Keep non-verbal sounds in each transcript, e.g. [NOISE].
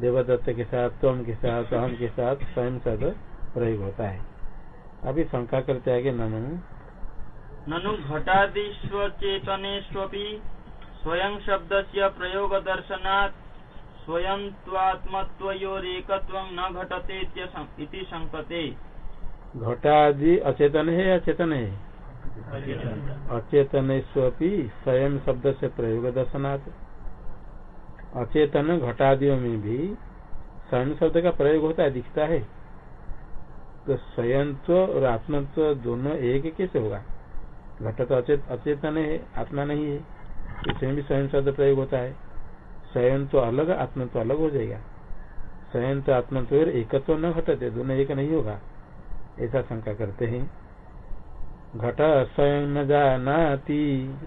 देवदत्त के साथ तम के साथ अहम के साथ स्वयं शब्द प्रयोग होता है। अभी शंका करते आगे ननु। ननु घटादिस्वचेतनेष्वपि स्वयं शब्द से प्रयोग दर्शनात् स्वयं न घटते इति शंकते घटादि अचेतन है अचेतन? है अचेतन स्वयं शब्द से प्रयोग दर्शनात् अचेतन घटादियों में भी स्वयं शब्द का प्रयोग होता है, दिखता है। तो स्वयंत्व और आत्मत्व दोनों एक कैसे होगा? घट तो अचेत अचेतन है, आत्मा नहीं है, इसमें भी स्वयं शब्द प्रयोग होता है। स्वयं तो अलग आत्मा तो अलग हो जाएगा। स्वयं तो आत्मा तो एक तो न घटते, दोनों एक नहीं होगा। ऐसा शंका करते हैं। घट स्वयं न जानाति।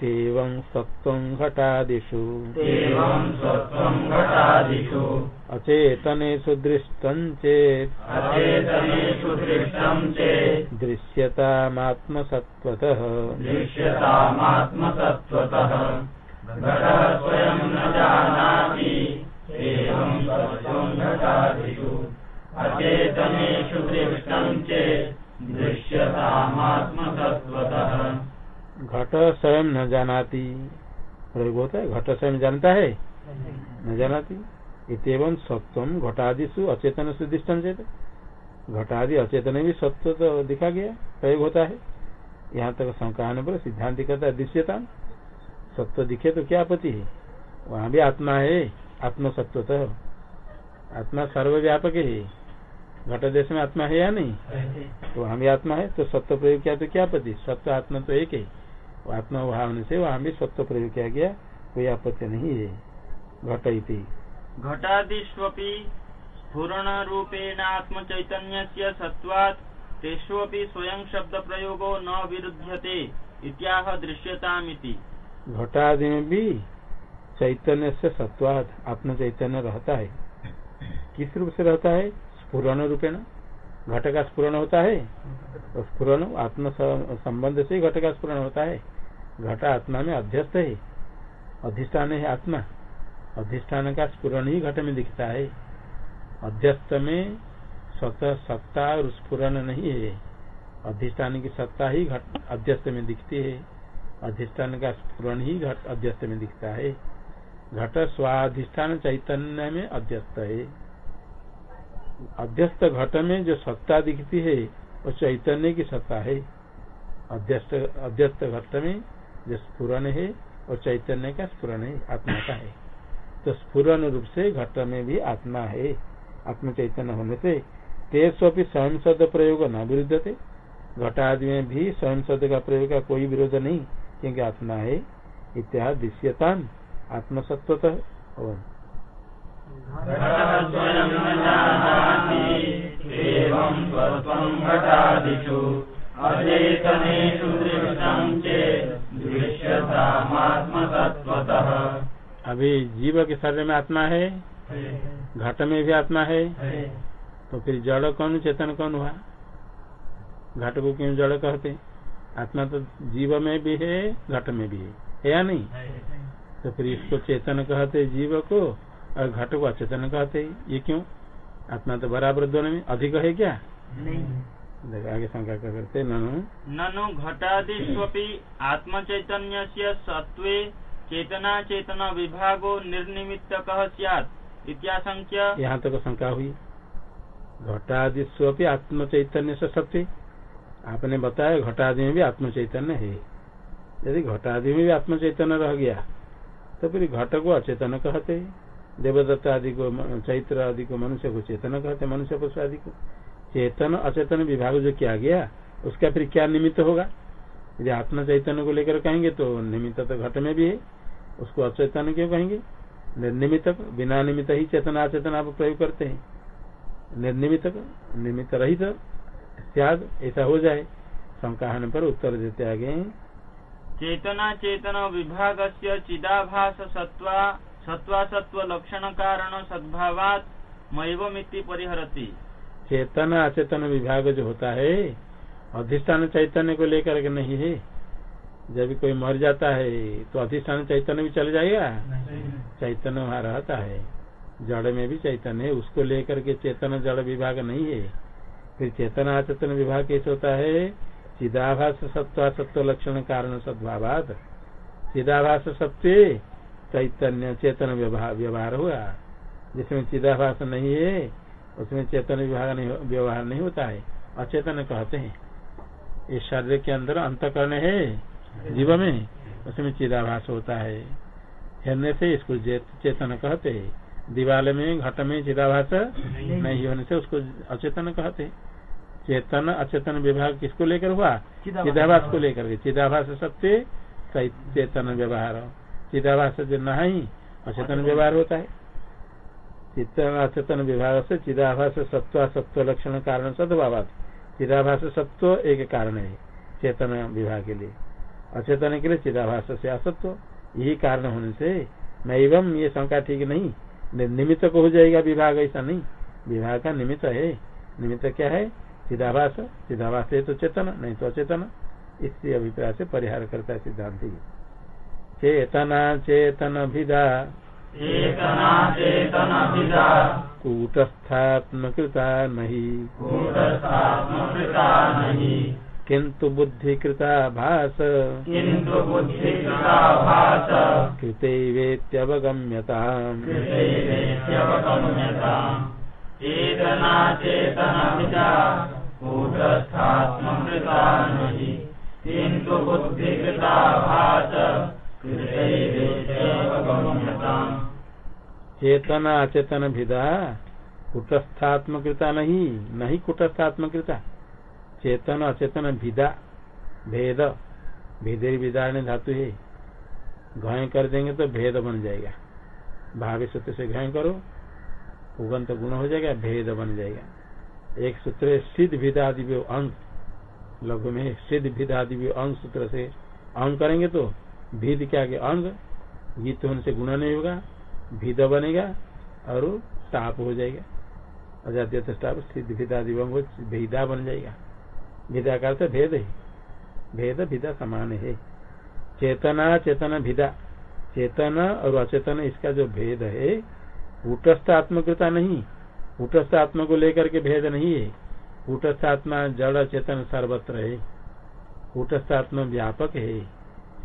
तेवं सत्त्वं घटादिषु। अचेतनेषु दृष्टं चेत्। दृश्यतामात्मसत्त्वतः। दृश्यतामात्मसत्त्वतः। स्वयं न जानाति। एवं सत्त्वं घटादिषु। घट स्वयं न जानाती। प्रयोग होता है, घट स्वयं जानता है? न जानाती। इतम सत्वम घटादिशु अचेतन सुदिष्टम चेत। घटादि अचेतन भी सत्व तो दिखा गया, प्रयोग होता है। यहाँ तक शंका पर सिद्धांत कहता है दृश्यता सत्व दिखे तो क्या आपत्ति है? वहाँ भी आत्मा है आत्म सत्व आत्मा सर्वव्यापक है। घट देश में आत्मा है या नहीं? तो वहाँ भी आत्मा है तो सत्व प्रयोग किया तो क्या पति सत्व आत्मा तो एक है। आत्मा भाव होने से वहाँ भी सत्व प्रयोग किया गया कोई आपत्ति नहीं है। घट इति। घटादिष्वपि स्फुरण रूपेण आत्म चैतन्य सत्वात् तेष्वपि स्वयं शब्द प्रयोगो न विरुध्यते इत्याह दृश्यतामिति। घटादि में भी चैतन्य से सत्वाद आत्म चैतन्य रहता है। किस रूप से रहता है? स्फुरण रूपेण घट का स्फुरण होता है तो स्फुरण आत्म संबंध से घट का स्फुरण होता है। घट आत्मा में अध्यस्त है। अधिष्ठान है आत्मा। अधिष्ठान का स्फुरन ही घट में दिखता है। अध्यस्त में स्वतः सत्ता और स्फुरन नहीं है। अधिष्ठान की सत्ता ही घट अध्यस्त में दिखती है। अधिष्ठान का स्फुरन ही घट अध्यस्त में दिखता है। घट स्वाधिष्ठान चैतन्य में अध्यस्त है। अध्यस्त घट में जो सत्ता दिखती है, वो चैतन्य की सत्ता है। अध्यस्त अध्यस्त घट में जो स्फुरन है और चैतन्य का स्फुरन है, आत्मा का है। तो स्फुरन रूप से घट में भी आत्मा है। आत्म चैतन्य होने से तेस्वी स्वयं शब्द प्रयोग न विरुद्ध थे घट आदि में भी स्वयं शब्द का प्रयोग का कोई विरोध नहीं, क्योंकि आत्मा है। इत्यादि दृश्यतान, आत्मसत्वतः। अभी जीव के शरीर में आत्मा है घट में भी आत्मा है। तो फिर जड़ कौन चेतन कौन हुआ? घट को क्यों जड़ कहते? आत्मा तो जीव में भी है घट में भी है। या नहीं? तो फिर इसको चेतन कहते जीव को और घट को अचेतन कहते ये क्यों? आत्मा तो बराबर दोनों में अधिक है क्या? नहीं। आगे शंका करते ननु। ननु आत्म चैतन्य से सत्व चेतना चेतना विभागो निर्निमित्त इत्याशंक्य यहाँ तक तो शंका हुई। घटादिस्वी आत्म चैतन्य से सत्य आपने बताया घटादि में भी आत्म चैतन्य है। यदि घटादि में भी आत्म चैतन्य रह गया तो फिर घट को अचेतन कहते। देवदत्त आदि को चैत्र आदि को मनुष्य को चेतन कहते, मनुष्य पशु आदि को। चेतन अचेतन विभाग जो किया गया, उसका फिर क्या निमित्त होगा? यदि आत्मा चैतन्य को लेकर कहेंगे तो निमित्त तो घट में भी है। उसको अचेतन क्यों कहेंगे? निर्निमित बिना निमित्त ही चेतना अचेतन आप प्रयोग करते हैं। निर्निमित निमित्त रहित त्याग ऐसा हो जाए। शंका पर उत्तर देते आगे चेतना चेतन विभाग से चिदाभास सत्वा सत्वा सत्व लक्षण कारण सद्भावात मैवमिति परिहरती। चेतन अचेतन विभाग जो होता है अधिष्ठान चैतन्य को लेकर के नहीं है। जब कोई मर जाता है तो अधिष्ठान चैतन्य भी चल जाएगा? चैतन्य वहाँ रहता है। जड़ में भी चैतन्य है उसको लेकर के चेतन जड़ विभाग नहीं है। फिर चेतना चेतन विभाग कैसे होता है? चिदाभास सत्व सत्व लक्षण कारण सद्भावाद। चिदाभास सत्य चैतन्य चेतन व्यवहार हुआ। जिसमें चिदाभास नहीं है उसमें चेतन विभाग नहीं व्यवहार नहीं होता है। अचेतन कहते हैं। इस शरीर के अंदर अंतकरण है। जीव में उसमें चिदाभास होता है। हिरने से इसको चेतन कहते हैं। दीवाल में घट में चिदाभास नहीं होने से उसको अचेतन कहते चेतन अचेतन विभाग किसको लेकर हुआ? चिदाभास। को लेकर के। चिदाभास सत्य चेतन व्यवहार। चिदाभास जो नहीं अचेतन व्यवहार होता है। चेतन अचेतन विभाग से चिदाभास सत्व सत्व लक्षण कारण सदभाव चिदाभास सत्व एक कारण है चेतन विभाग के लिए। अचेतन के लिए चिदाभास से असत्व यही कारण होने से नैवम ये शंका ठीक नहीं। निमित्त को हो जाएगा विभाग ऐसा नहीं। विभाग का निमित्त है। निमित्त क्या है? चिदाभास। चिदाभास है तो चेतन नहीं तो अचेतन। इसी अभिप्राय से परिहार करता है सिद्धांत। चेतना चेतन भिदा चेतना चेतन भिदा कूटस्थात्मकृता नहीं। किंतु बुद्धिकृता भास। किन्तु बुद्धिकृता भास। कृतैवेत्यवगम्यताम् कृतैवेत्यवगम्यताम् चेतना चेतन भिदा कूटस्थात्मकृता नहीं किन्तु बुद्धिकृता भास कृतैवेत्यवगम्यताम् चेतन भिदा कुटस्थात्मकृता नहीं नहीं कुटस्थात्मकृता। चेतन अचेतन भिदा, भेद भेदे विदारण धातु है। घय कर देंगे तो भेद बन जाएगा। भावी सूत्र से घय करो, उगंत गुण हो जाएगा, भेद बन जाएगा। एक सूत्र सिद्ध भिदादि अंग। लघु में सिद्ध भिदादि अंग सूत्र से अंग करेंगे तो भिद क्या के अंग, गीत होने से गुण नहीं होगा, भिद बनेगा और ताप हो जाएगा। अजातीय ताप सिद्ध भिदा दिवंग भेदा बन जाएगा। भिदा का अर्थ भेद है भेद भिदा समान है चेतना चेतन भिदा चेतन और अचेतन इसका जो भेद है कूटस्थ आत्मकृता नहीं कूटस्थ आत्मा को लेकर के भेद नहीं है कूटस्थ आत्मा जड़ चेतन सर्वत्र है कूटस्थ आत्मा व्यापक है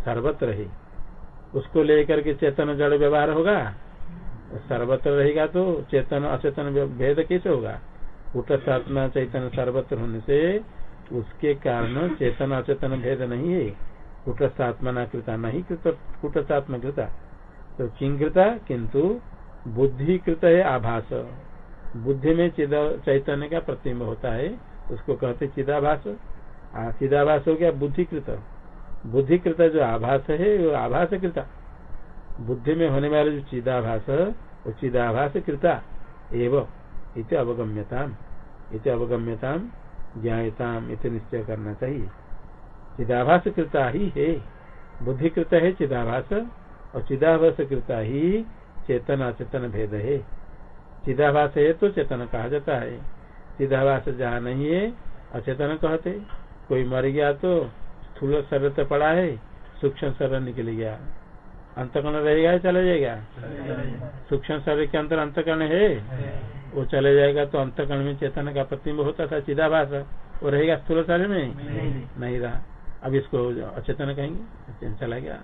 सर्वत्र है उसको लेकर के चेतन जड़ व्यवहार होगा सर्वत्र रहेगा तो चेतन अचेतन भेद कैसे होगा उठस्थ आत्मा चेतन सर्वत्र होने से उसके कारण चेतन अचेतन भेद नहीं है। कूटस्थात्मा न कृता नहीं कूटस्थात्मा कृता तो किंकृता किंतु बुद्धि कृत है आभास। बुद्धि में चैतन्य का प्रतिम्ब होता है, उसको कहते चिदाभास। चिदाभास हो गया बुद्धिकृत। बुद्धिकृत जो आभास है, वो आभास कृता बुद्धि में होने वाले जो चिदाभास, वो चिदाभास कृता एवं अवगम्यता इत अवगम्यताम ज्ञाताम इत निश्चय करना चाहिए। चिदाभास कृता ही है। बुद्धि कृत है, चिदाभास, और चिदाभास कृता ही चेतन अचेतन भेद है। चिदाभास है तो चेतन कहा जाता है। चिदाभास जहाँ नहीं है, अचेतन कहते। कोई मर गया तो स्थूल शरीर तो पड़ा है, सूक्ष्म शरीर निकल गया। अंतकरण रहेगा चला जाएगा? सूक्ष्म शरीर के अंदर अंतकरण है। वो चले जाएगा तो अंतकरण में चेतन का प्रतिम्ब होता था चिदाभास वो रहेगा स्थूल शरीर में? नहीं रहा। अब इसको अचेतन कहेंगे चला गया।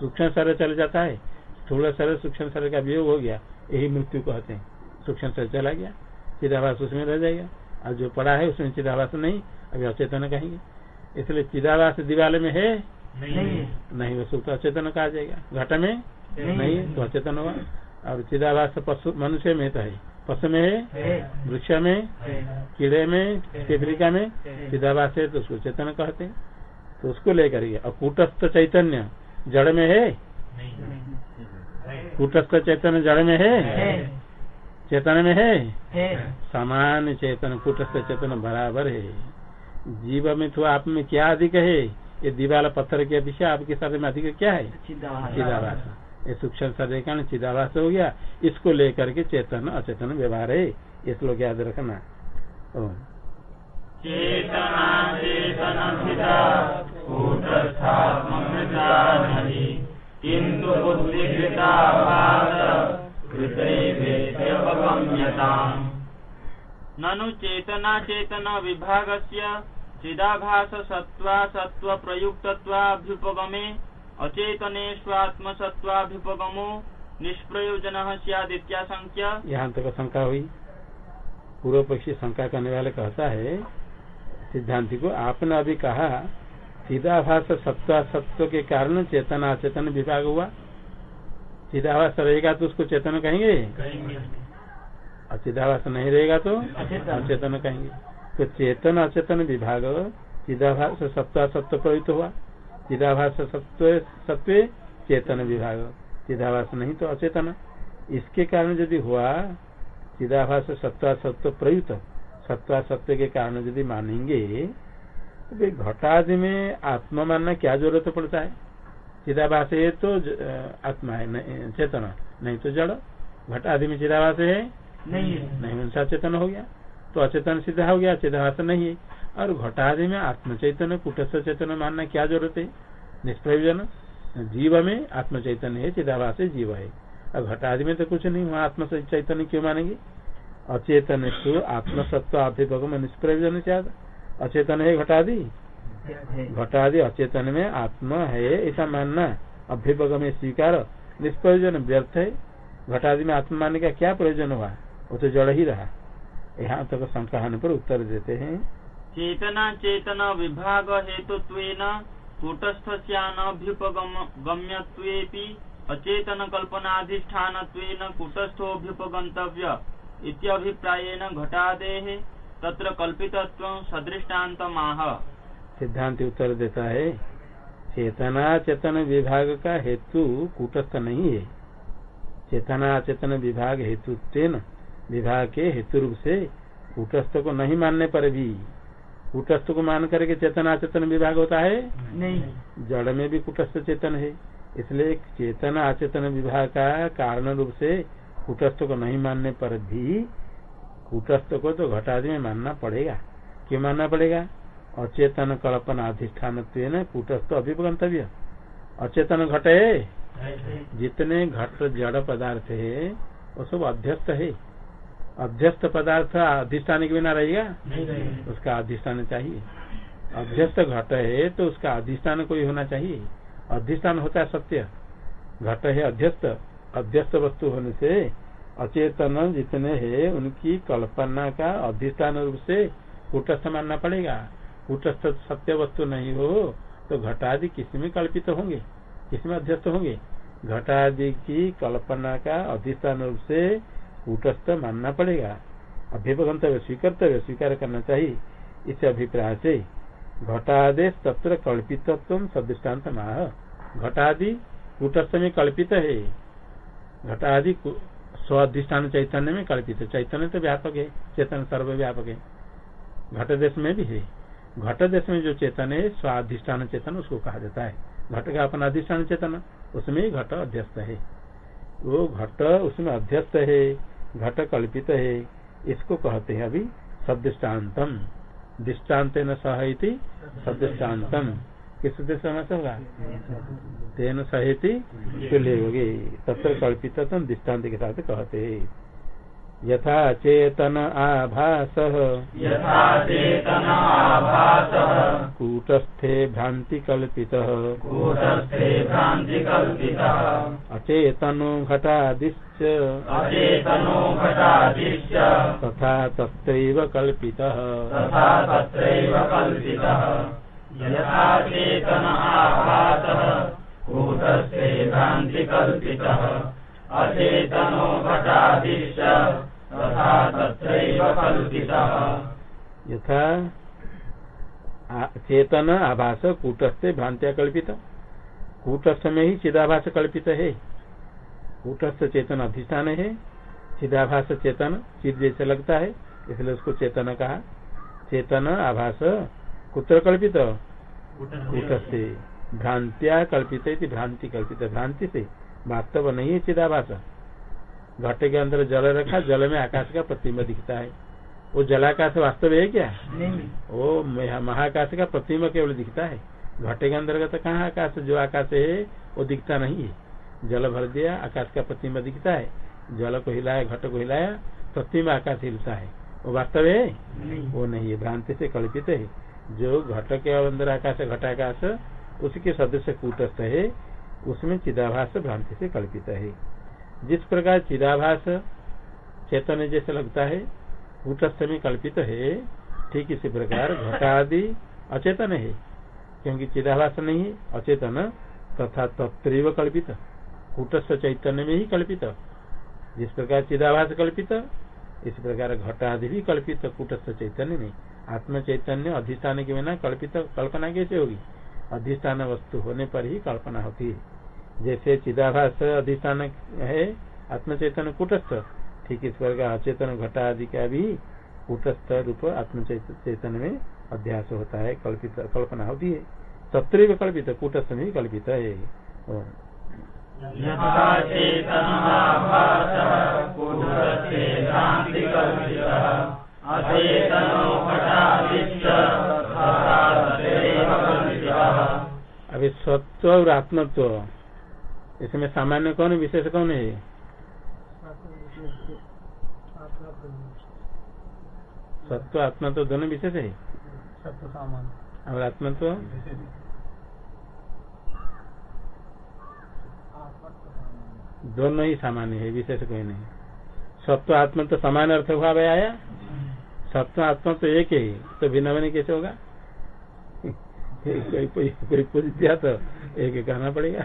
सूक्ष्म शरीर चले जाता है। स्थूल शरीर, सूक्ष्म शरीर का वियोग हो गया। यही मृत्यु कहते हैं। सूक्ष्म शरीर चला गया। चिदाभास उसमें रह जाएगा। और जो पड़ा है, उसमें चिदाभास नहीं। अभी अचेतन कहेंगे। इसलिए चिदाभास दिवाले में है। नहीं नहीं। वो सुख अचेतन कहा जाएगा। घट में? नहीं। तो अचेतन होगा और चिदाभास पशु मनुष्य में तो है। पशु में है? वृक्ष में? कीड़े में? तितलिका में? चिदाभास है तो उसको चेतन कहते हैं। तो उसको लेकर और कूटस्थ चैतन्य जड़ में है? कूटस्थ चैतन्य जड़ में है? चेतन में है? सामान्य चेतन कूटस्थ चेतन बराबर है। जीव में तो आप में क्या अधिक है? ये दीवाला पत्थर के पीछे आपके साथ में अधिक क्या है? चिदाभास। ये सूक्ष्म शरीर का चिदाभास हो गया। इसको लेकर के चेतन अचेतन व्यवहार है। श्लोक याद रखना। ननु चेतना चेतन विभागस्य चिदाभास सत्वा सत्व प्रयुक्तत्वाभ्युपगमे अचेतने स्वात्मसत्वाभ्युपगमो निष्प्रयोजन सियादित्याशंक्य यहाँ तक शंका हुई। पूर्व पक्षी शंका करने वाले कहता है सिद्धांति को आपने अभी कहा चिदाभास सत्ता सत्व के कारण चेतना अचेतन विभाग हुआ। चिदाभास रहेगा तो उसको चेतन कहेंगे? अचिदाभास नहीं रहेगा तो अचेतन कहेंगे। तो चेतन अचेतन विभाग चिदाभास सत्ता सत्व प्रयुक्त हुआ। चिदाभास सत्व सत्व चेतन विभाग। चिदाभास नहीं तो अचेतन। इसके कारण यदि हुआ चिदाभास सत्ता सत्व प्रयुक्त। सत्ता सत्य के कारण यदि मानेंगे तो घटादि में आत्मा मानना क्या ज़रूरत पड़ता है? चिदाभास है तो आत्मा है नहीं चेतन। नहीं तो जड़। घटादि में चिदाभास है? नहीं नहीं उनसा चेतन हो गया। तो अचेतन सीधा हो गया चिदाभास नहीं है। और घटादि में आत्म चैतन्य कुटस्थ चेतन मानना क्या ज़रूरत है? निष्प्रयोजन। जीव में आत्म चैतन्य है, चिदाभास जीव है। और घटादि में तो कुछ नहीं, वहाँ आत्म चैतन्य क्यों मानेंगे? अचेतन तो आत्मसत्व अभिभगम निष्प्रयोजन से अचेतन है घटादि? घटादि अचेतन में आत्मा है, ऐसा मानना। अभ्युपगम में स्वीकार। निष्प्रयोजन व्यर्थ है। घटादि में आत्मा मानने का क्या प्रयोजन हुआ? वो तो जड़ ही रहा। यहाँ तक तो शंका होने पर उत्तर देते हैं। चेतना चेतन विभाग हेतु कूटस्थ कूटस्थस्यानभ्युपगम्यत्वेपि अचेतन कल्पनाधिष्ठान कूटस्थोभ्युपगंतव्य इत्यभिप्रायेण घटादेः तत्र कल्पितत्व सदृष्टान्त माह सिद्धांत उत्तर देता है चेतना चेतन विभाग का हेतु कूटस्थ नहीं है। चेतना चेतन विभाग हेतु विभाग के हेतु रूप से कूटस्थ को नहीं मानने पर भी कूटस्थ को मान करके चेतना चेतन विभाग होता है? नहीं। जड़ में भी कुटस्थ चेतन है इसलिए चेतन अचेतन विभाग का कारण रूप से कुटस्थ को नहीं मानने पर भी कुटस्थ को तो घटादि में मानना पड़ेगा। क्यों मानना पड़ेगा? अचेतन कल्पना अधिष्ठान कूटस्थ अभिगंतव्य। अचेतन घट। है जितने घट जड़ पदार्थ है वो सब अध्यस्त है। अध्यस्त पदार्थ अधिष्ठान के बिना रहेगा। उसका अधिष्ठान चाहिए। अध्यस्त घट है तो उसका अधिष्ठान कोई होना चाहिए। अधिष्ठान होता है सत्य। घट है अध्यस्त। अध्यस्त वस्तु होने से अचेतन जितने हैं उनकी कल्पना का अधिष्ठान रूप से कूटस्थ मानना पड़ेगा। कुटस्थ सत्य वस्तु नहीं हो तो घटादि किसी में कल्पित होंगे किसी में अध्यस्त होंगे। घटादि की कल्पना का अधिष्ठान रूप से कूटस्थ मानना पड़ेगा। अभ्युपगंतव्य स्वीकर्तव्य स्वीकार करना चाहिए। इस अभिप्राय से घटादेश तत्र कल्पितत्व सदृष्टान्त माह घटादि कूटस्थ में कल्पित है। घटादि स्वाधिष्ठान चैतन्य में कल्पित चैतन्य तो व्यापक है। चेतन सर्वव्यापक है। घट देश में भी है। घट देश में जो चेतन है, स्वाधिष्ठान चेतन, उसको कहा जाता है। घट का अपना अधिष्ठान चेतन, उसमें घट अध्यस्त है। वो घट उसमें अध्यस्त है। घट कल्पित है। इसको कहते हैं अभी सदृष्टान्तम। दृष्टांत न सहती सदृष्टान्तम। किस समास होगा तेन सहेती तुल्य होगी तत्र कल्पित दृष्टांत के साथ कहते यथा चेतन आभास। यथा चेतन आभासः। कूटस्थे भ्रांति कल्पित कूटस्थे भ्रान्तिकल्पितः। अचेतनो घटादिश्च। अचेतनो घटादिश्च। तथा तत्रैव कल्पितः। तथा तत्रैव कल्पितः। यथा चेतन आभासः। कूटस्थे भ्रान्तिकल्पितः। अचेतनो घटादिश्च। यथा चेतन आभास कूटस्थ भ्रांत्या कल्पित। कूटस्थ में ही चिदाभास कल्पित है। कूटस्थ चेतन अधिष्ठान है। चिदाभास चेतन चिद जैसे लगता है, इसलिए उसको चेतन कहा। चेतन आभास कुत्र कल्पित? कूटस्थ। भ्रांत्या कल्पित भ्रांति कल्पित। भ्रांति से वास्तव नहीं है चिदाभास। घट के अंदर जल रखा जल में आकाश का प्रतिम्ब दिखता है। वो जलाकाश वास्तव है क्या? नहीं वो महाकाश का प्रतिम्ब केवल दिखता है। घटे के अंतर्गत कहाँ आकाश जो आकाश है वो दिखता नहीं है। जल भर दिया आकाश का प्रतिम्ब दिखता है। जल को हिलाया घट को हिलाया प्रतिम्ब आकाश हिलता है। वो वास्तव है? वो नहीं है। भ्रांति से कल्पित है। जो घट के अंदर आकाश घटाकाश उसके सदस्य कूटस्थ है। उसमें चिदाभास भ्रांति से कल्पित है। जिस प्रकार चिदाभास चेतन जैसे लगता है, कूटस्थ में कल्पित है, ठीक इसी प्रकार घटादि अचेतन है। क्योंकि चिदाभास नहीं अचेतन तथा तत्व कल्पित। कूटस्थ चैतन्य में ही कल्पित। जिस प्रकार चिदाभास कल्पित, इस प्रकार घटादि भी कल्पित। कूटस्थ चैतन्य में आत्म चैतन्य अधिष्ठान के बिना कल्पित कल्पना कैसे होगी? अधिष्ठान वस्तु होने पर ही कल्पना होती है। जैसे चिदाभास अधिष्ठान है, आत्मचेतन कूटस्थ, ठीक इस प्रकार अचेतन घटा आदि का भी कूटस्थ रूप आत्म चैतन्य में अध्यास होता है, कल्पित, कल्पना होती है। तत्व कल्पित, कूटस्थ में कल्पित है। अभी सत्व और आत्मत्व। इसमें सामान्य कौन है, विशेष कौन है सत्व आत्मा तो दोनों विशेष है। और आत्मत्व दोनों ही सामान्य है विशेष कोई नहीं। सत्व आत्मा तो समान अर्थ भाई आया। सत्व आत्मा तो एक ही तो भिन्न भिन्न कैसे होगा? [LAUGHS] कोई कोई पूछ दिया तो एक ही कहना पड़ेगा।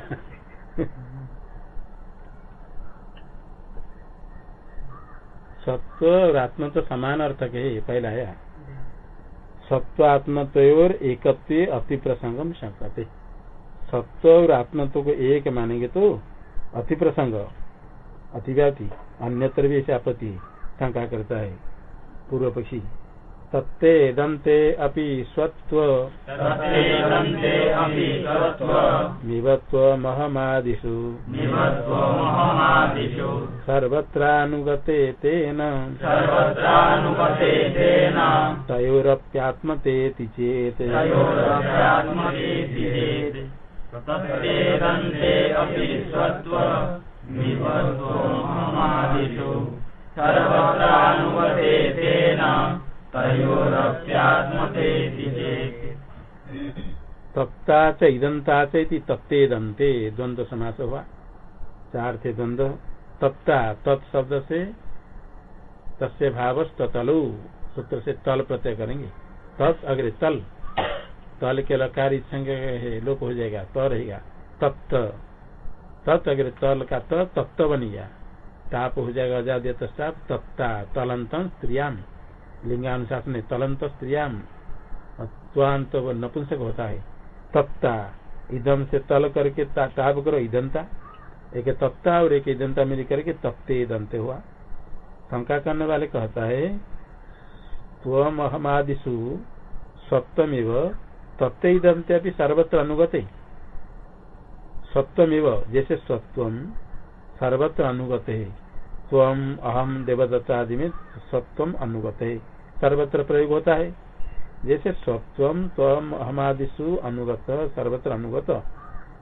सत्व और आत्म तो समान अर्थक है पहला आया सत्व आत्मत्वर एकत्व अति प्रसंगम शंकते सत्व और आत्मत्व को एक मानेंगे तो अति प्रसंग अतिव्यापी अन्यत्र भी ऐसे आपत्ति, शंका करता है, पूर्व पक्षी। तत्ते दंते अपि स्वत्व। तत्तेदन्ते अपि तत्त्व मिवत्व महमादिषु निमत्वमहमादिषु सर्वत्रानुगते तेन। तयोरप्यात्मतेति चेत्। अपि स्वत्व। निमत्वमहमादिषु सर्वत्रानुपते तेन तप्ता च इदंता च इति तप्ते दंते द्वंद्व समास हुआ। चार थे द्वंद्व तप्ता, तत् शब्द से तस्य भाव तलु सूत्र से तल प्रत्यय करेंगे। तत् अग्रे तल। तल के लकार लोप हो जाएगा, त रहेगा। तप्त। तत् अग्रे तल का तप्त बन गया। ताप हो जाएगा अजाद्य तस्ताप तप्ता तलंत स्त्रियाम लिंगानुसार में तलंत स्त्रियाम त्वांत नपुंसक होता है। तत्ता इदम से तल करके ताप करो, इदंता। एक तत्ता और एक इदंता मिल करके तप्ते दंते हुआ। शंका करने वाले कहता है त्वम अहमादिशु सप्तमिव, तप्ते दंते अभी सर्वत्र अनुगते। सप्तमिव, जैसे सत्वम सर्वत्र अनुगत। है त्वम अहम देवदत्ता आदि में सत्वम अनुगत। है सर्वत्र प्रयोग होता है। जैसे सत्वम तम अहमादिशु अनुगत, सर्वत्र अनुगत।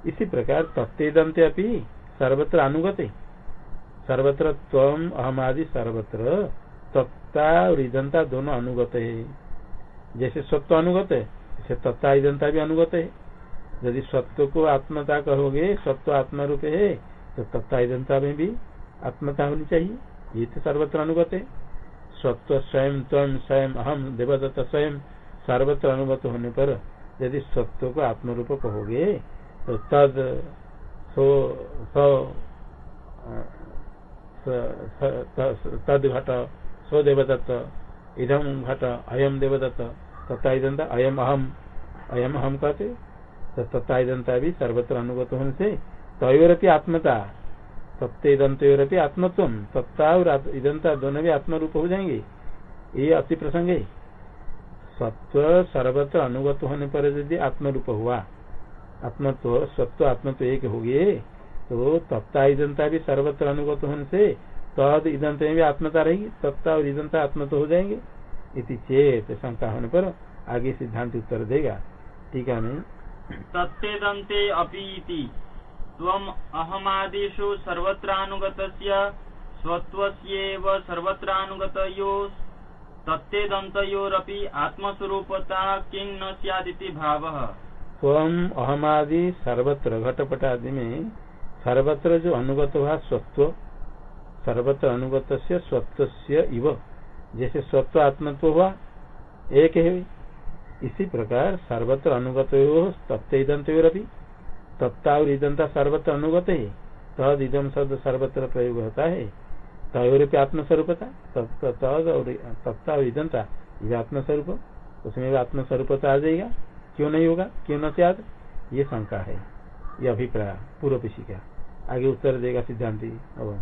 इसी प्रकार तत्दंते अपनी सर्वत्र अनुगत। सर्वत्र तम अहमादि, सर्वत्र तत्ता और ईदंता दोनों अनुगत। है जैसे सत्व अनुगत है जैसे तत्ता ईदंता भी अनुगत। है यदि सत्व को आत्मता कहोगे सत्व आत्मा रूप है तो तत्ता ईदंता में भी आत्मता होनी चाहिए। ये तो सर्वत्र अनुगत है। सत्व स्वयं तम स्वयं अहम देवदत्त स्वयं, सर्वत्र अनुगत होने पर यदि सत्व को आत्मरूप कहोगे तो तद सो तद घट, सो देवदत्त इधम घट अयम देवदत्त, तथा इदंता अयम अहम अयम अहम कहते तो तथा इदंता भी सर्वत्र अनुगत होने से तयोरपी आत्मता। तत्ते दंतोरपी आत्मत्व। सत्ता और इदंता दोनों भी आत्म रूप हो जाएँगे। ये अति प्रसंग। है सत्व सर्वत्र अनुगत होने पर यदि आत्म रूप हुआ, आत्मत्व, सत्व, आत्मत्व एक हो गए तो तत्ता ईदंता भी सर्वत्र अनुगत होने से तद ईदंत में भी आत्मता रहेगी। तत्ता और ईदंता आत्मत्व हो जाएँगे। इति चेत शंका होने पर आगे सिद्धांत उत्तर देगा। ठीक है नहीं तत्तेदन्ते अपि इति। त्वम् अहमादिषु सर्वत्रानुगतस्य, स्वत्वस्येव सर्वत्रानुगतयो तत्तेदन्तयोरपि आत्मस्वरूपता किं न स्यादिति भावः। स्वम अहमादि सर्वत्र घटपट आदि में सर्वत्र जो अनुगत हुआ स्वत्व, सर्वत्र अनुगत से स्वत्व इव। जैसे स्वत्व आत्मत्व हुआ, एक है। इसी प्रकार सर्वत्र अनुगत हो तत्व तत्ता और इदंता सर्वत्र अनुगत है। तद इदम शब्द सर्वत्र प्रयोग होता है। तयोरपी आत्मस्वरूपता, तद और तत्ता और इदंता ये आत्मस्वरूप, उसमें भी आत्मस्वरूपता आ जाएगा। क्यों नहीं होगा? क्यों न त्याग ये शंका है। ये अभिप्राय, पूर्व पिछी का। आगे उत्तर देगा सिद्धांति अब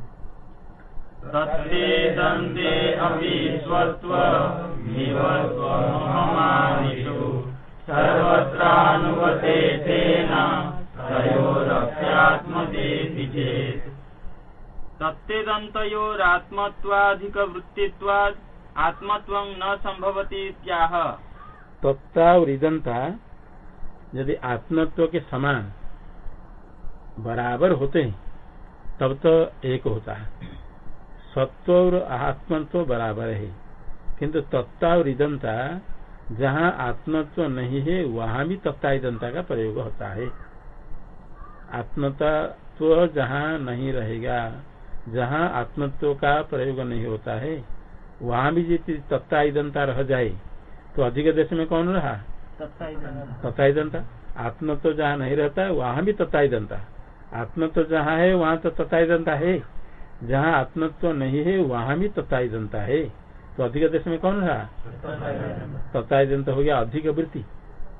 तेन तत्तेदन्तयोरात्मत्वाधिकवृत्तित्वात् न यदि आत्मत्व के समान, बराबर होते हैं, तब तो एक होता है। सत्व और आत्मत्व बराबर है। किंतु तत्ता और इदंता जहाँ आत्मत्व नहीं है, वहाँ भी तत्ता इदंता का प्रयोग होता है। आत्मतत्व जहाँ नहीं रहेगा जहाँ आत्मत्व का प्रयोग नहीं होता है वहाँ भी यदि तत्ता इदंता रह जाए तो अधिक देश में कौन रहा? तत्ता इदंता आत्मत्व जहाँ नहीं रहता है वहाँ भी तत्ता इदंता आत्मत्व जहाँ है वहाँ तो तत्ता इदंता है। जहाँ आत्मत्व तो नहीं है वहाँ भी तत्ताई जनता है। तो अधिक देश में कौन रहा? तत्ताई जनता हो गया अधिक वृत्ति।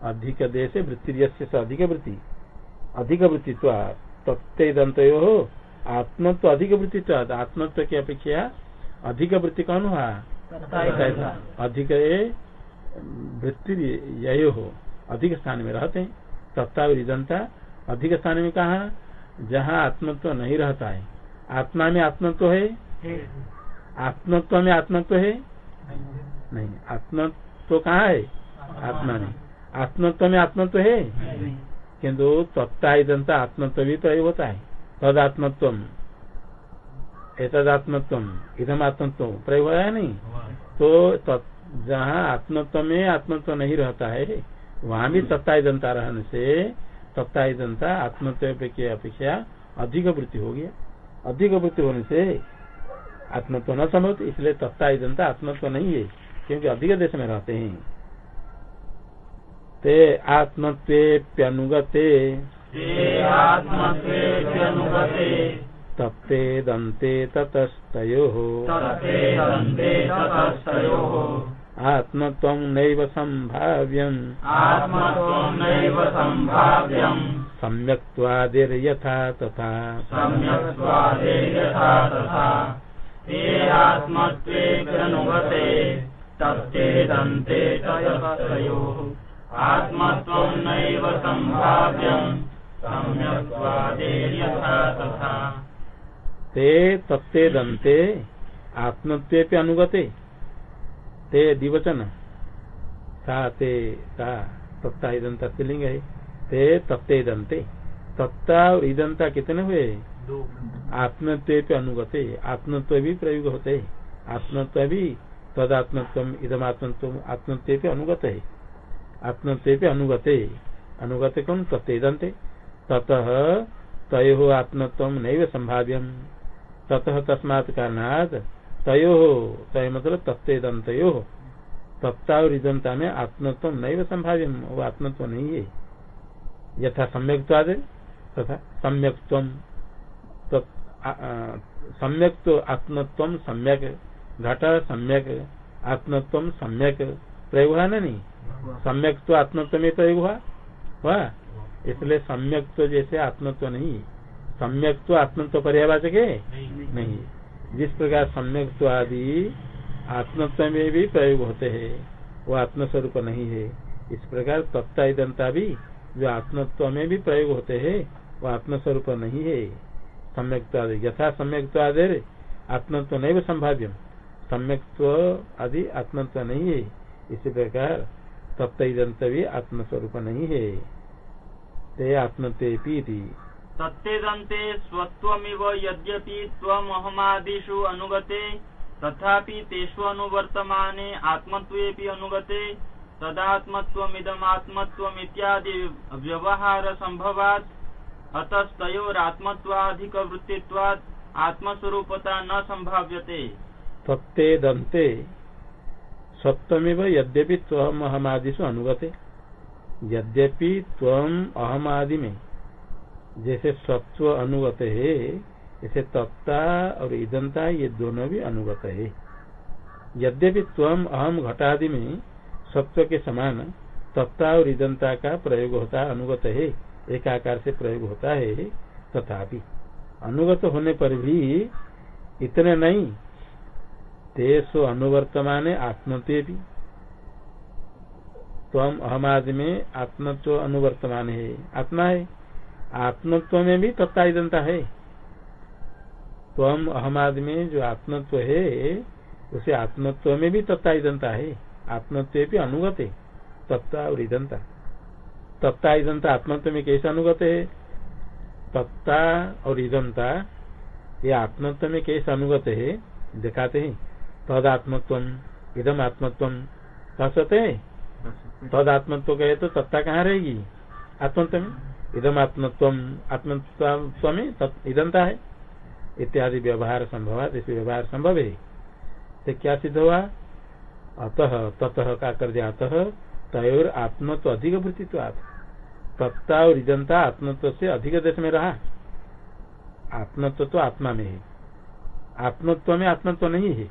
अधिक देश वृत्ति से अधिक वृत्ति। अधिक वृत्ति तो तत्ते दंत हो आत्मत्व अधिक वृत्ति तो आत्मत्व की अपेक्षा अधिक वृत्ति कौन हुआ? अधिक वृत्ति यही हो अधिक स्थान में रहते हैं। जनता अधिक स्थान में कहा? जहाँ आत्मत्व नहीं रहता है। आत्मा में आत्मत्व है? आत्मत्व में आत्मत्व है? नहीं आत्मत्व कहाँ है? आत्मा में। आत्मत्व में आत्मत्व है? किंतु तत्ता आत्मत्व भी तो होता है तद आत्मत्व एतदात्मत्व इधम आत्मत्व प्रयोग है नहीं। तो जहाँ आत्मत्व में आत्मत्व नहीं रहता है, वहाँ भी तत्ता इदंता रहने से तत्ता इदंता आत्मत्व की अपेक्षा अधिक वृत्ति हो गया। अधिक वृत्ति होने से आत्मत्व न संभव इसलिए तत्ता जनता आत्मत्व नहीं है, क्योंकि अधिक देश में रहते हैं। ते आत्मत्वेप्यनुगते। तप्ते दन्ते ततस्तयोः। आत्मत्वं नैव सम्भाव्यम्। सम्यक्त्वादिर्यथा तथा। ते आत्मत्वेऽनुगते दन्ते तयोः आत्मत्वं नैव सम्भाव्यम् तथा। ते तत्ते दन्ते, आत्मत्वे अनुगते। ते दिवचन। सा ते, सा तत्ता इदंता स्त्रीलिंग है। ते तत्ते दंते तत्ता और ईदंता कितने हुए? आत्मत्व पे अनुगते। आत्मत्व भी प्रयोग होते। आत्मत्व भी तदात्मत्व इदम आत्मत्व आत्मत्व पे अनुगत। है आत्मत्व पे अनुगते। अनुगते कौन? तत्ते दंते ततः तय आत्मत्व नैव संभाव्यम ततः तस्मात् कारणात तयो, तय मतलब तत्ते दंतो तत्ता और इदंता में आत्मत्व नैव संभाव्यम वो आत्मत्व नहीं है। यथा सम्यक्वाद तथा सम्यक्त्व। सम्यक तो आत्मत्व सम्यक। घट सम्यक। आत्मत्व सम्यक। प्रयोग हुआ ना नहीं? सम्यक तो आत्मत्व में प्रयोग हुआ? हुआ? इसलिए सम्यक तो जैसे आत्मत्व नहीं। सम्यक तो आत्मत्व पर्यावाचक? है नहीं। जिस प्रकार सम्यक तो आदि आत्मत्व में भी प्रयोग होते हैं वो आत्मस्वरूप नहीं है। इस प्रकार तत्ता दंता भी जो आत्मत्व में भी प्रयोग होते हैं वो आत्मस्वरूप नहीं है। सम्यक आदि। यथा सम्यक्त्वादि आत्मत्व नहीं संभाव्य सम्यक्त्व आदि आत्मत्व नहीं है। इसी प्रकार तत्त भी आत्मस्वरूप नहीं है। ते आत्मतेपी तत्तेदन्ते स्वत्वमिव यद्यपि त्वमहमादिषु अनुगते तथापि तेषु अनुवर्तमाने आत्मत्वेऽपि अनुगते तदात्मत्वमिदमात्मत्वमित्यादि व्यवहार संभवात् अतस्तयोरात्मत्वाधिक वृत्तित्वात् आत्मस्वरूपता न संभाव्यते तत्ते दंते सप्तमेव यद्यपि तम अहम त्वम अहमादिशु अनुगते। यद्यपि तम अहम आदि में जैसे सत्व अनुगत है जैसे तत्ता और ईदनता ये दोनों भी अनुगत। है यद्यपि त्वम अहम घटादि में सत्व के समान तत्ता और ईदनता का प्रयोग होता है अनुगत है एक आकार से प्रयोग होता है, तथापि। अनुगत होने पर भी इतने नहीं तेसो अनुवर्तमान आत्मत्व भी तम अहमादि में आत्मत्व अनुवर्तमान है। आत्मा है। आत्मत्व में भी तत्ता है। तम अहमादि में जो आत्मत्व है, उसे आत्मत्व में भी तत्ता है। आत्मत्व भी अनुगत है तत्ता और ईदंता तत्ता ईदंता आत्मत्व में कैसे अनुगत है? तत्ता और ईदंता ये आत्मत्व में कैसे अनुगत है, दिखाते हैं। तद आत्मत्व इदम आत्मत्व कह सकते हैं तद आत्मत्व कहे तो सत्ता कहाँ रहेगी? आत्मत्व में इदम आत्मत्व आत्मत्व में इदंता है। इत्यादि व्यवहार संभव है जैसे व्यवहार संभव है। तो क्या सिद्ध हुआ? अतः ततः का कर दिया अतः तयोर आत्मत्व अधिक वृत्तित्व तत्ता और इदंता आत्मत्व से अधिक देश में रहा। आत्मत्व तो आत्मा में है। आत्मत्व में आत्मत्व नहीं है।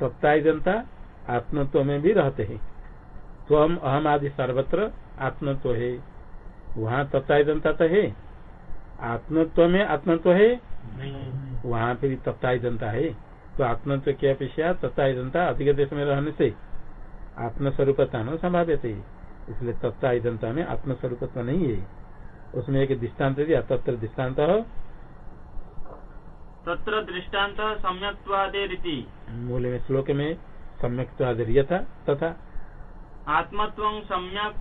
तत्ता जनता आत्मत्व में भी रहते हैं। तो हम अहम आदि सर्वत्र आत्मत्व है। वहाँ तत्ता जनता तो है। आत्मत्व में आत्मत्व है? वहाँ पे भी तत्ता इदंता है। तो आत्मत्व की अपेक्षा तत्ता जनता अधिक देश में रहने से आत्मस्वरूपता न संभाव्य इसलिए तत्ता जनता में आत्मस्वरूपत्व नहीं है। उसमें एक दृष्टांत दिया तत्र दृष्टांत तत्र दृष्टांत सम्यक्वादे मूल में श्लोक में सम्यक्वादे था तथा आत्मत्व सम्यक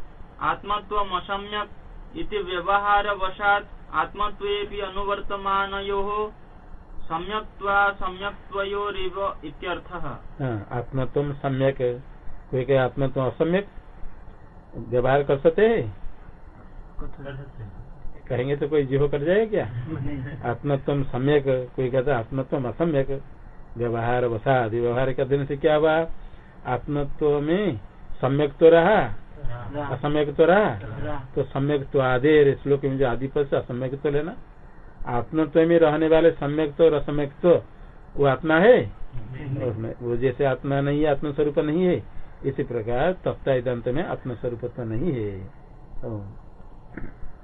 आत्मत्व असम्यक इति व्यवहार वशात आत्मत्व अनुवर्तमान सम्यक्त्वा सम्यक्त्वयोरिव इत्यर्थः। हाँ, आत्मत्व सम्यक कोई कहे आत्मत्व असम्यक व्यवहार कर सकते है। कहेंगे तो कोई जीव कर जाएगा क्या? आत्मत्व सम्यक कोई कहता आत्मत्व असम्यक। व्यवहार वसाद व्यवहार के दिन से क्या हुआ? आत्मत्व में सम्यक तो रहा असम्यक तो रहा। तो सम्यक तो आधे श्लोक में जो आदि पद से असम्यक तो लेना। आत्मत्व में रहने वाले सम्यक तो और असम्यक तो वो आत्मा है? वो जैसे आत्मा नहीं है आत्मस्वरूप नहीं है। इसी प्रकार तत्ता दंत में आत्मस्वरूप नहीं है।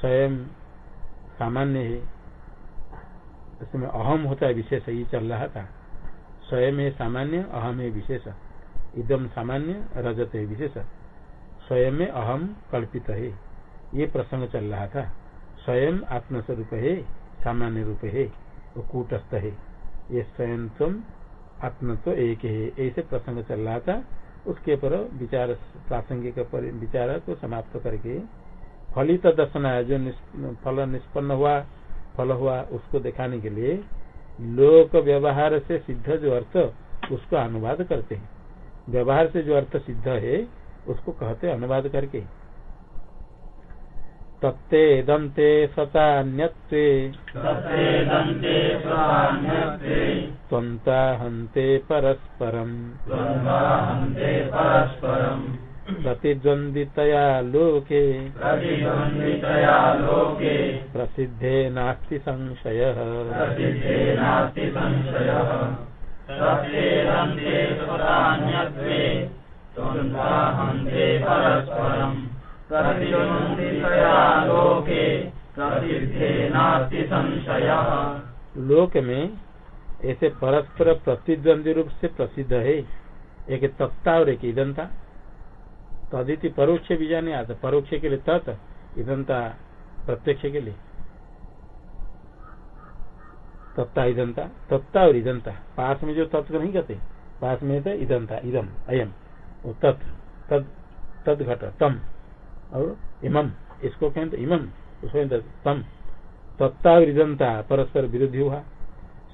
स्वयं सामान्य है। इसमें अहम होता है विशेष, ये चल रहा था। स्वयं है सामान्य, अहम है विशेष। इदम सामान्य, रजत है विशेष। स्वयं में अहम कल्पित है। ये प्रसंग चल रहा था। स्वयं आत्मस्वरूप है, सामान्य रूप है, वो कूटस्थ है। ये स्वयं तुम आत्म तो एक है। ऐसे प्रसंग चल रहा था। उसके पर विचार, प्रासंगिक विचार को समाप्त करके फलित दर्शन है जो फल निष्पन्न हुआ फल हुआ उसको दिखाने के लिए लोक व्यवहार से सिद्ध जो अर्थ उसको अनुवाद करते हैं। व्यवहार से जो अर्थ सिद्ध है उसको कहते अनुवाद करके। तत्ते दन्ते सतान्यत्वे। त्वन्ता हंते परस्परम्। प्रतिद्वन्द्वितया लोके। प्रसिद्धे नास्ति संशयः। लोके। प्रसिद्धे नास्ति संशयः। लोक में ऐसे परस्पर प्रतिद्वंदी रूप से प्रसिद्ध है। एक तत्ता और एक ईदंता तदिति परोक्ष भी जाने आता परोक्ष के लिए तत् ईदंता प्रत्यक्ष के लिए। तत्ता ईदंता तत्ता और ईदंता पास में जो तत्व नहीं कहते, पास में तो ईदंता इदम अयम वो तत्, तद तद घट, तम। और इमम इसको कहें तो इमम उसको तम। तत्ता और ईदंता परस्पर विरोधी हुआ।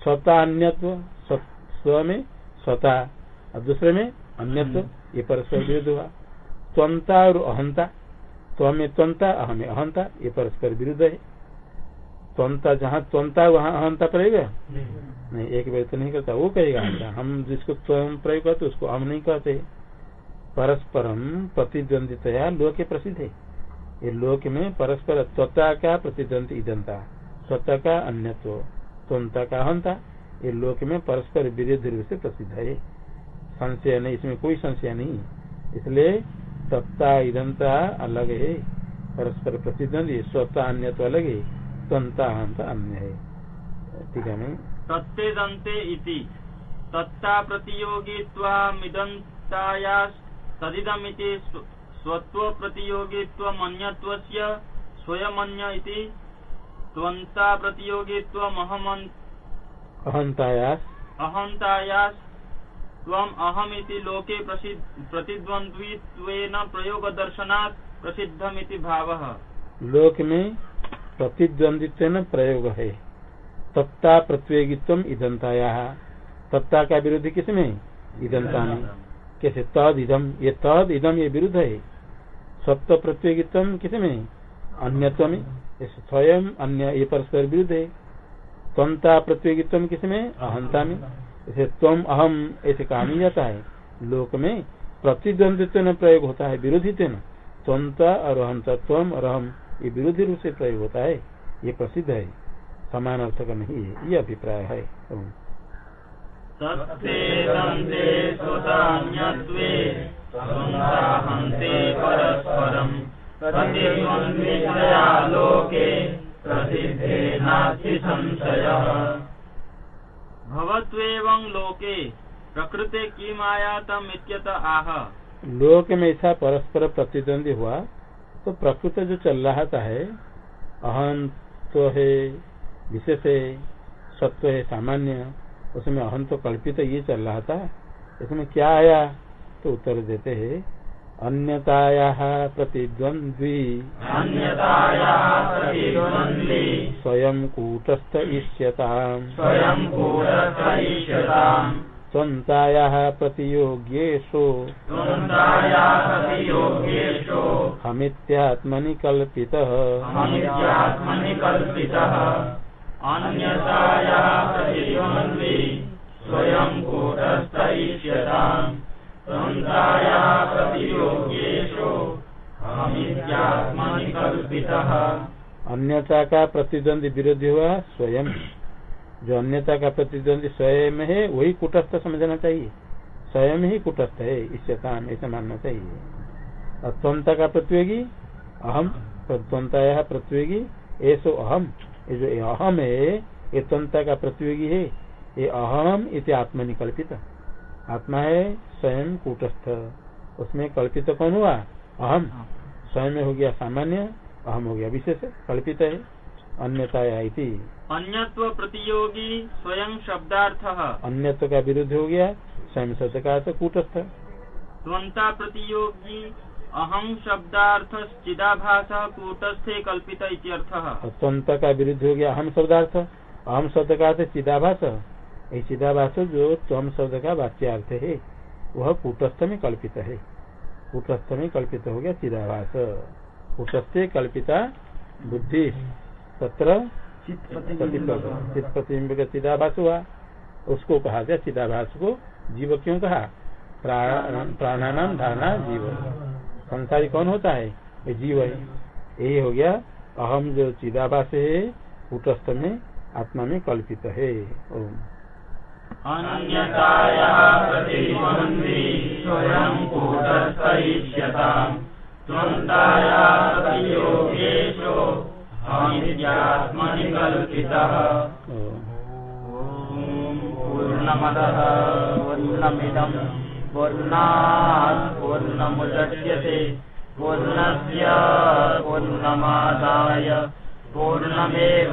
स्वता अन्यत्व, स्व में स्वता और दूसरे में अन्यत्व, ये परस्पर विरुद्ध हुआ। त्वंता और अहंता त्व में त्वंता अहम में अहंता ये परस्पर विरुद्ध है। त्वंता जहाँ त्वंता वहाँ अहंता पड़ेगा नहीं। नहीं एक व्यक्ति तो नहीं करता वो कहेगा अहंता हम जिसको त्वम प्रयोग करते उसको हम नहीं कहते। परस्परम प्रतिद्वंदितया लोक प्रसिद्ध है। ये लोक में परस्पर त्वता का प्रतिद्वंदी ईदंता स्वता का अन्यत्व त्वंता का अहंता। ये लोक में परस्पर विरुद्ध रूप से प्रसिद्ध है। संशय नहीं इसमें कोई संशय नहीं। इसलिए सत्ता ईदंता अलग है। परस्पर प्रतिद्वंदी स्वता अन्य तो अलग है। त्वंता अहंता अन्य है। ठीक है नहीं तत्ते दंते इति तत्ता तदिदमिति स्वत्व प्रतियोगित्वमन्यत्वस्य स्वयमन्य इति। त्वन्ता प्रतियोगित्वमहमन् अहंताया अहंतायास। अहमिति लोके प्रतिद्वंद्वित्वेन प्रयोग दर्शनात् प्रसिद्धमिति भावः। लोक में प्रतिद्वंदित्व प्रयोग है। तत्ता प्रतियोगित्व ईदंताया तत्ता का विरोधी किसमें? ईदंता में कैसे? तद इदम। ये तद इदम, ये विरुद्ध है। सत्य प्रतियोगित्व किसमें? अन्यत्व में स्वयं अन्य, ये परस्पर विरुद्ध है। त्वंता प्रतियोगित्व किसमें? अहंता में ऐसे त्वम अहम ऐसे काम ही जाता है। लोक में प्रतिद्वंदित्व न प्रयोग होता है विरोधी न त्वंता और अहंता त्वम और अहम ये विरोधी रूप से प्रयोग होता है। ये प्रसिद्ध है। समान अर्थ का नहीं है, ये अभिप्राय है। लोके लोके प्रकृते किम आयातम इत्यत आह। लोक में ऐसा परस्पर प्रतिद्वंदी हुआ तो प्रकृत जो चल रहा था है अहम तो है, विशेष है, सत्व है, सामान्य, उसमें अहम तो कल्पित ये चल रहा था, इसमें क्या आया तो उत्तर देते हैं अन्यताया प्रतिद्वन्द्वी। स्वयं कूटस्थ इष्यताम् त्वन्ताया प्रतियोग्येषु। हमित्यात्मनि कल्पितः अन्यतायाः प्रतिद्वन्द्वी। स्वयं अन्यता का प्रतिद्वंदी विरोधी हुआ, स्वयं। जो अन्यता का प्रतिद्वंदी स्वयं है, वही कुटस्थ समझना चाहिए। स्वयं ही कुटस्थ है, इससे काम ऐसा मानना चाहिए। और त्वंता का प्रतियोगी, अहम। त्वंता प्रतियोगी, ऐसो अहम। ये जो अहम है, ये त्वंता का प्रतियोगी है, ये अहम इति आत्मनिकल्पित। आत्मा है स्वयं कूटस्थ। उसमें कल्पित कौन हुआ? अहम। स्वयं हो गया सामान्य अहम हो गया विशेष कल्पित है। अन्यताया इति। अन्यत्व प्रतियोगी स्वयं शब्दार्थः। अन्यत्व का विरुद्ध हो गया स्वयं शब्द का अर्थ कूटस्थ। त्वन्ता प्रतियोगी अहम शब्दार्थ चिदाभास कूटस्थे कल्पित इत्यर्थः। त्वंत का विरुद्ध हो गया अहम शब्दार्थ। अहम शब्द का अर्थ चिदाभास। ये चिदाभास जो त्वम शब्द का वाच्यार्थ है। वह कूटस्थ में कल्पित है। कूटस्थ में कल्पित हो गया चिदाभास कूटस्थ कल्पिता बुद्धि। तत्र चित प्रतिबिंब। का चिदाभास हुआ। उसको कहा गया चिदाभास को जीव क्यों कहा? प्राण- प्राणानाम धारणा जीव। संसारी कौन होता है? जीव है। यही हो गया अहम जो चिदाभास है कूटस्थ में आत्मा में कल्पित है। ओम। अन्यतायाः प्रतिद्वन्द्वी स्वयं कूटस्थयिष्यताम् त्वन्तायाः प्रतियोगेषु अनित्यात्मनि कल्पितः पूर्णमदः। पूर्णमिदम् पूर्णात् पूर्णमुदच्यते पूर्णस्य पूर्णमादाय। पूर्णमेवावशिष्यते।